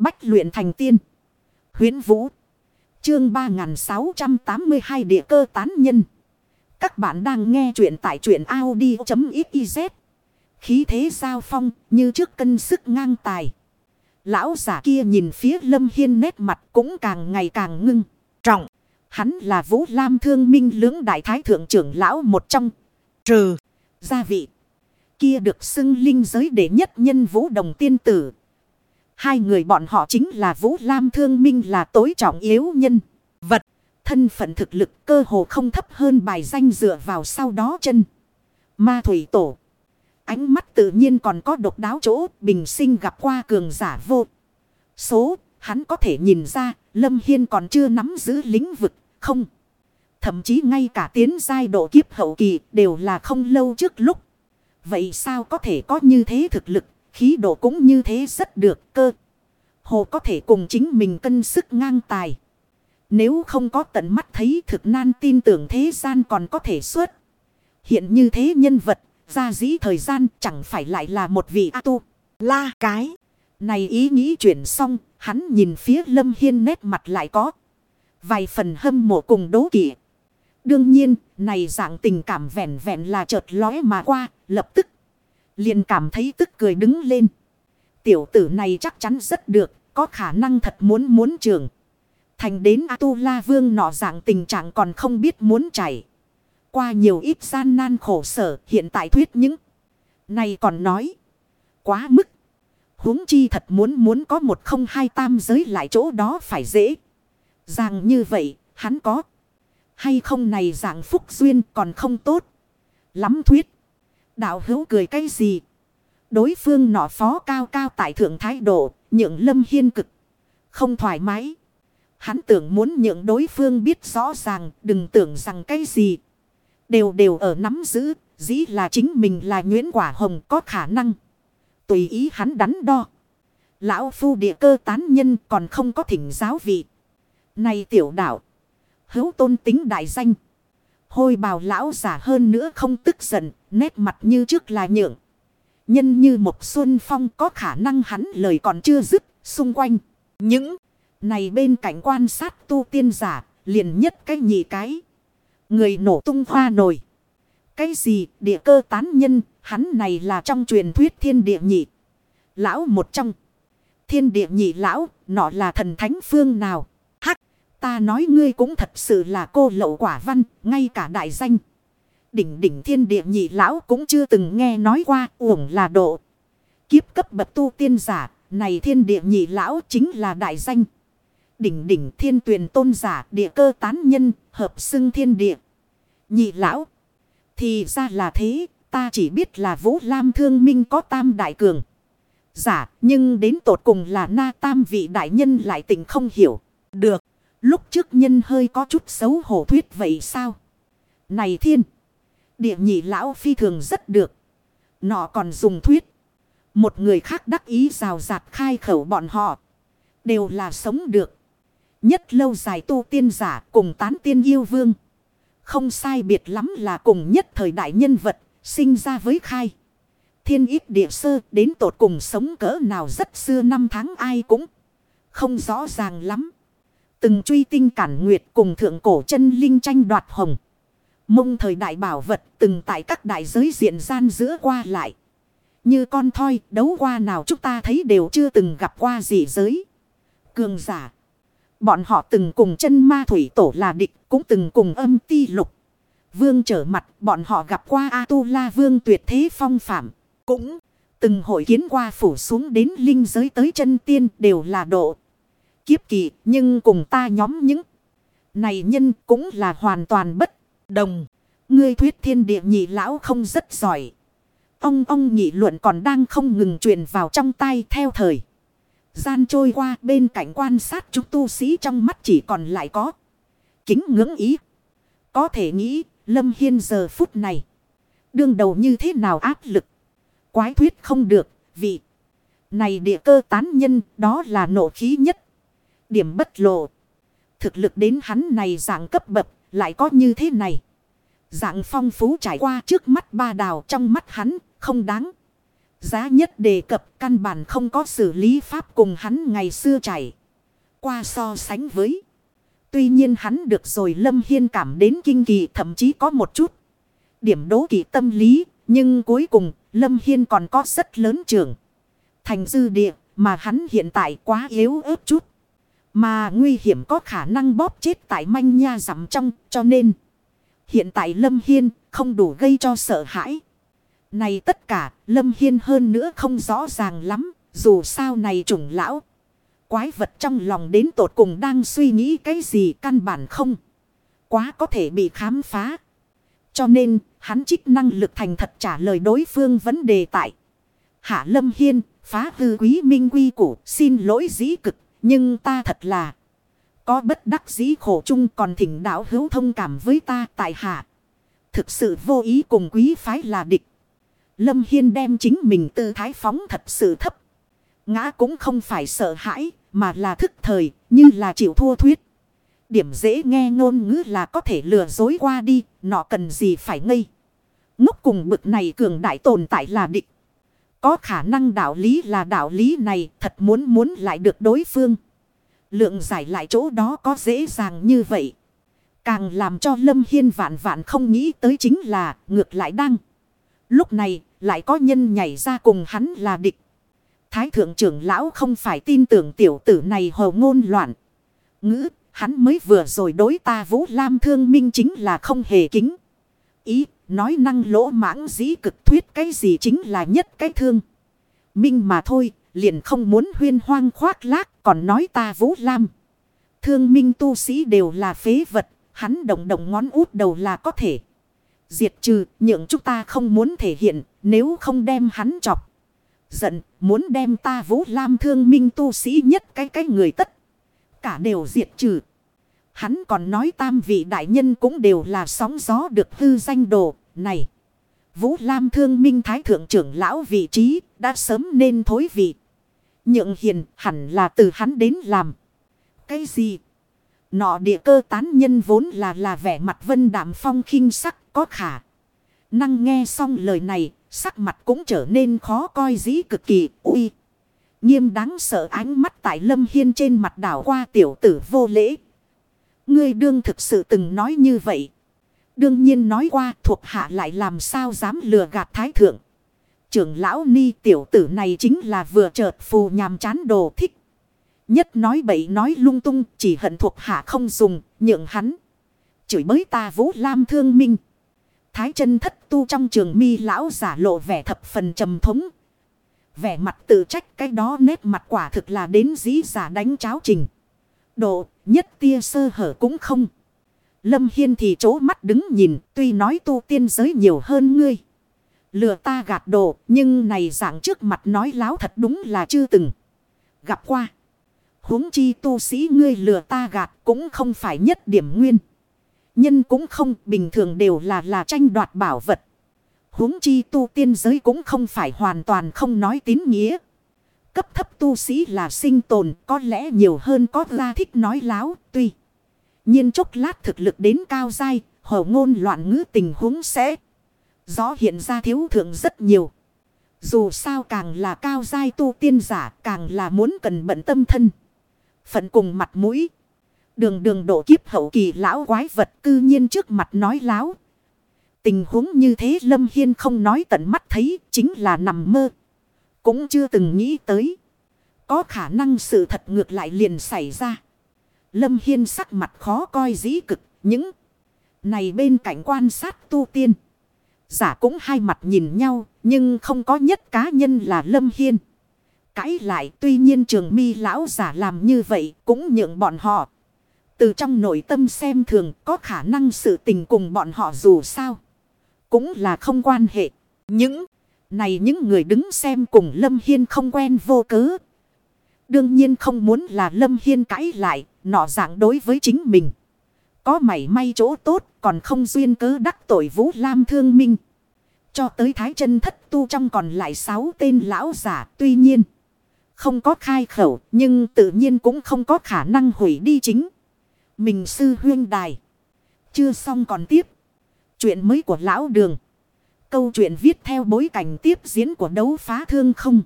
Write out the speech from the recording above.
Bách luyện thành tiên. Huyến Vũ. Chương 3682 địa cơ tán nhân. Các bạn đang nghe truyện tại truyện Audi.xyz. Khí thế giao phong như trước cân sức ngang tài. Lão giả kia nhìn phía Lâm Hiên nét mặt cũng càng ngày càng ngưng. Trọng. Hắn là Vũ Lam Thương Minh lưỡng đại thái thượng trưởng lão một trong. Trừ. Gia vị. Kia được xưng linh giới đệ nhất nhân Vũ Đồng Tiên Tử. Hai người bọn họ chính là Vũ Lam Thương Minh là tối trọng yếu nhân. Vật. Thân phận thực lực cơ hồ không thấp hơn bài danh dựa vào sau đó chân. Ma Thủy Tổ. Ánh mắt tự nhiên còn có độc đáo chỗ bình sinh gặp qua cường giả vô. Số, hắn có thể nhìn ra, Lâm Hiên còn chưa nắm giữ lĩnh vực, không. Thậm chí ngay cả tiến giai độ kiếp hậu kỳ đều là không lâu trước lúc. Vậy sao có thể có như thế thực lực, khí độ cũng như thế rất được cơ. Hồ có thể cùng chính mình cân sức ngang tài. Nếu không có tận mắt thấy thực nan tin tưởng thế gian còn có thể xuất. Hiện như thế nhân vật ra dĩ thời gian chẳng phải lại là một vị A tu. La cái. Này ý nghĩ chuyển xong, hắn nhìn phía Lâm Hiên nét mặt lại có. Vài phần hâm mộ cùng đố kỵ. Đương nhiên, này dạng tình cảm vẹn vẹn là chợt lóe mà qua, lập tức liền cảm thấy tức cười đứng lên. Tiểu tử này chắc chắn rất được, có khả năng thật muốn muốn trường. Thành đến A-tu-la vương nọ dạng tình trạng còn không biết muốn chảy. Qua nhiều ít gian nan khổ sở hiện tại thuyết những. Này còn nói. Quá mức. huống chi thật muốn muốn có một không hai tam giới lại chỗ đó phải dễ. Rằng như vậy hắn có. Hay không này dạng phúc duyên còn không tốt. Lắm thuyết. Đạo hữu cười cái gì. Đối phương nọ phó cao cao tại thượng thái độ. Nhượng lâm hiên cực. Không thoải mái. Hắn tưởng muốn nhượng đối phương biết rõ ràng. Đừng tưởng rằng cái gì Đều đều ở nắm giữ, dĩ là chính mình là Nguyễn Quả Hồng có khả năng. Tùy ý hắn đắn đo. Lão phu địa cơ tán nhân còn không có thỉnh giáo vị. Này tiểu đạo. Hữu tôn tính đại danh. Hôi bào lão giả hơn nữa không tức giận. Nét mặt như trước là nhượng. Nhân như một xuân phong có khả năng hắn lời còn chưa dứt. Xung quanh. Những này bên cạnh quan sát tu tiên giả. Liền nhất cái nhị cái. Người nổ tung hoa nổi. Cái gì địa cơ tán nhân, hắn này là trong truyền thuyết thiên địa nhị. Lão một trong. Thiên địa nhị lão, nọ là thần thánh phương nào. Ta nói ngươi cũng thật sự là cô lậu quả văn, ngay cả đại danh. Đỉnh đỉnh thiên địa nhị lão cũng chưa từng nghe nói qua, uổng là độ. Kiếp cấp bậc tu tiên giả, này thiên địa nhị lão chính là đại danh đỉnh đỉnh thiên tuyền tôn giả địa cơ tán nhân, hợp xưng thiên địa. Nhị lão. Thì ra là thế, ta chỉ biết là Vũ Lam Thương Minh có tam đại cường. Giả, nhưng đến tột cùng là na tam vị đại nhân lại tình không hiểu. Được, lúc trước nhân hơi có chút xấu hổ thuyết vậy sao? Này thiên, địa nhị lão phi thường rất được. Nọ còn dùng thuyết. Một người khác đắc ý rào rạt khai khẩu bọn họ. Đều là sống được. Nhất lâu dài tu tiên giả cùng tán tiên yêu vương. Không sai biệt lắm là cùng nhất thời đại nhân vật sinh ra với khai. Thiên ít địa sơ đến tột cùng sống cỡ nào rất xưa năm tháng ai cũng không rõ ràng lắm. Từng truy tinh cản nguyệt cùng thượng cổ chân linh tranh đoạt hồng. Mông thời đại bảo vật từng tại các đại giới diện gian giữa qua lại. Như con thoi đấu qua nào chúng ta thấy đều chưa từng gặp qua gì giới. Cường giả. Bọn họ từng cùng chân ma thủy tổ là địch, cũng từng cùng âm ti lục. Vương trở mặt, bọn họ gặp qua A-tu-la vương tuyệt thế phong phạm. Cũng từng hội kiến qua phủ xuống đến linh giới tới chân tiên đều là độ. Kiếp kỳ, nhưng cùng ta nhóm những này nhân cũng là hoàn toàn bất đồng. Ngươi thuyết thiên địa nhị lão không rất giỏi. Ông ông nhị luận còn đang không ngừng truyền vào trong tay theo thời. Gian trôi qua bên cạnh quan sát chúng tu sĩ trong mắt chỉ còn lại có. Kính ngưỡng ý. Có thể nghĩ Lâm Hiên giờ phút này. Đương đầu như thế nào áp lực. Quái thuyết không được. Vì này địa cơ tán nhân đó là nộ khí nhất. Điểm bất lộ. Thực lực đến hắn này dạng cấp bậc lại có như thế này. Dạng phong phú trải qua trước mắt ba đào trong mắt hắn, không đáng. Giá nhất đề cập căn bản không có xử lý pháp cùng hắn ngày xưa chảy. Qua so sánh với. Tuy nhiên hắn được rồi Lâm Hiên cảm đến kinh kỳ thậm chí có một chút. Điểm đố kỵ tâm lý. Nhưng cuối cùng Lâm Hiên còn có rất lớn trưởng. Thành dư địa mà hắn hiện tại quá yếu ớt chút. Mà nguy hiểm có khả năng bóp chết tại manh nha giảm trong, cho nên. Hiện tại Lâm Hiên không đủ gây cho sợ hãi. Này tất cả, Lâm Hiên hơn nữa không rõ ràng lắm. Dù sao này trùng lão. Quái vật trong lòng đến tột cùng đang suy nghĩ cái gì căn bản không. Quá có thể bị khám phá. Cho nên, hắn trích năng lực thành thật trả lời đối phương vấn đề tại. Hạ Lâm Hiên, phá hư quý minh quy củ, xin lỗi dĩ cực. Nhưng ta thật là có bất đắc dĩ khổ chung còn thỉnh đạo hữu thông cảm với ta tại hạ. Thực sự vô ý cùng quý phái là địch. Lâm Hiên đem chính mình tư thái phóng thật sự thấp. Ngã cũng không phải sợ hãi, mà là thức thời, như là chịu thua thuyết. Điểm dễ nghe ngôn ngữ là có thể lừa dối qua đi, nọ cần gì phải ngây. Ngốc cùng bực này cường đại tồn tại là địch. Có khả năng đạo lý là đạo lý này thật muốn muốn lại được đối phương. Lượng giải lại chỗ đó có dễ dàng như vậy. Càng làm cho Lâm Hiên vạn vạn không nghĩ tới chính là ngược lại đang. Lúc này lại có nhân nhảy ra cùng hắn là địch. Thái thượng trưởng lão không phải tin tưởng tiểu tử này hồ ngôn loạn. Ngữ, hắn mới vừa rồi đối ta Vũ Lam thương minh chính là không hề kính. Ý, nói năng lỗ mãng dĩ cực thuyết cái gì chính là nhất cái thương. Minh mà thôi, liền không muốn huyên hoang khoác lác, còn nói ta Vũ Lam. Thương minh tu sĩ đều là phế vật, hắn động động ngón út đầu là có thể. Diệt trừ, nhượng chúng ta không muốn thể hiện, nếu không đem hắn chọc. Giận, muốn đem ta Vũ Lam thương minh tu sĩ nhất cái cái người tất. Cả đều diệt trừ. Hắn còn nói tam vị đại nhân cũng đều là sóng gió được hư danh đồ. Này, Vũ Lam thương minh thái thượng trưởng lão vị trí đã sớm nên thối vị. Nhượng hiền hẳn là từ hắn đến làm. Cái gì? Nọ địa cơ tán nhân vốn là là vẻ mặt vân đạm phong khinh sắc có khả. Năng nghe xong lời này, sắc mặt cũng trở nên khó coi dĩ cực kỳ uy. Nghiêm đáng sợ ánh mắt tại lâm hiên trên mặt đảo qua tiểu tử vô lễ. Ngươi đương thực sự từng nói như vậy. Đương nhiên nói qua thuộc hạ lại làm sao dám lừa gạt thái thượng. Trưởng lão ni tiểu tử này chính là vừa chợt phù nhàm chán đồ thích. Nhất nói bậy nói lung tung, chỉ hận thuộc hạ không dùng, nhượng hắn. Chửi bới ta vũ lam thương minh. Thái chân thất tu trong trường mi lão giả lộ vẻ thập phần trầm thống. Vẻ mặt tự trách cái đó nét mặt quả thực là đến dĩ giả đánh cháo trình. Độ, nhất tia sơ hở cũng không. Lâm Hiên thì chố mắt đứng nhìn, tuy nói tu tiên giới nhiều hơn ngươi. Lừa ta gạt đồ nhưng này dạng trước mặt nói láo thật đúng là chưa từng gặp qua. huống chi tu sĩ ngươi lừa ta gạt cũng không phải nhất điểm nguyên. Nhân cũng không, bình thường đều là là tranh đoạt bảo vật. huống chi tu tiên giới cũng không phải hoàn toàn không nói tín nghĩa. Cấp thấp tu sĩ là sinh tồn có lẽ nhiều hơn có ra thích nói láo tuy. nhiên chốc lát thực lực đến cao dai, hổ ngôn loạn ngữ tình huống sẽ rõ hiện ra thiếu thượng rất nhiều. Dù sao càng là cao dai tu tiên giả càng là muốn cần bận tâm thân. Phận cùng mặt mũi. Đường đường độ kiếp hậu kỳ lão quái vật cư nhiên trước mặt nói láo. Tình huống như thế Lâm Hiên không nói tận mắt thấy chính là nằm mơ. Cũng chưa từng nghĩ tới. Có khả năng sự thật ngược lại liền xảy ra. Lâm Hiên sắc mặt khó coi dĩ cực. Những này bên cạnh quan sát tu tiên. Giả cũng hai mặt nhìn nhau. Nhưng không có nhất cá nhân là Lâm Hiên. Cãi lại, tuy nhiên trường mi lão giả làm như vậy cũng nhượng bọn họ. Từ trong nội tâm xem thường, có khả năng sự tình cùng bọn họ dù sao. Cũng là không quan hệ. Những này những người đứng xem cùng Lâm Hiên không quen vô cớ. Đương nhiên không muốn là Lâm Hiên cãi lại, nọ dạng đối với chính mình. Có mảy may chỗ tốt, còn không duyên cớ đắc tội Vũ Lam thương minh. Cho tới Thái chân thất tu trong còn lại sáu tên lão giả, tuy nhiên. Không có khai khẩu, nhưng tự nhiên cũng không có khả năng hủy đi chính. Mình sư huyên đài. Chưa xong còn tiếp. Chuyện mới của lão đường. Câu chuyện viết theo bối cảnh tiếp diễn của đấu phá thương không.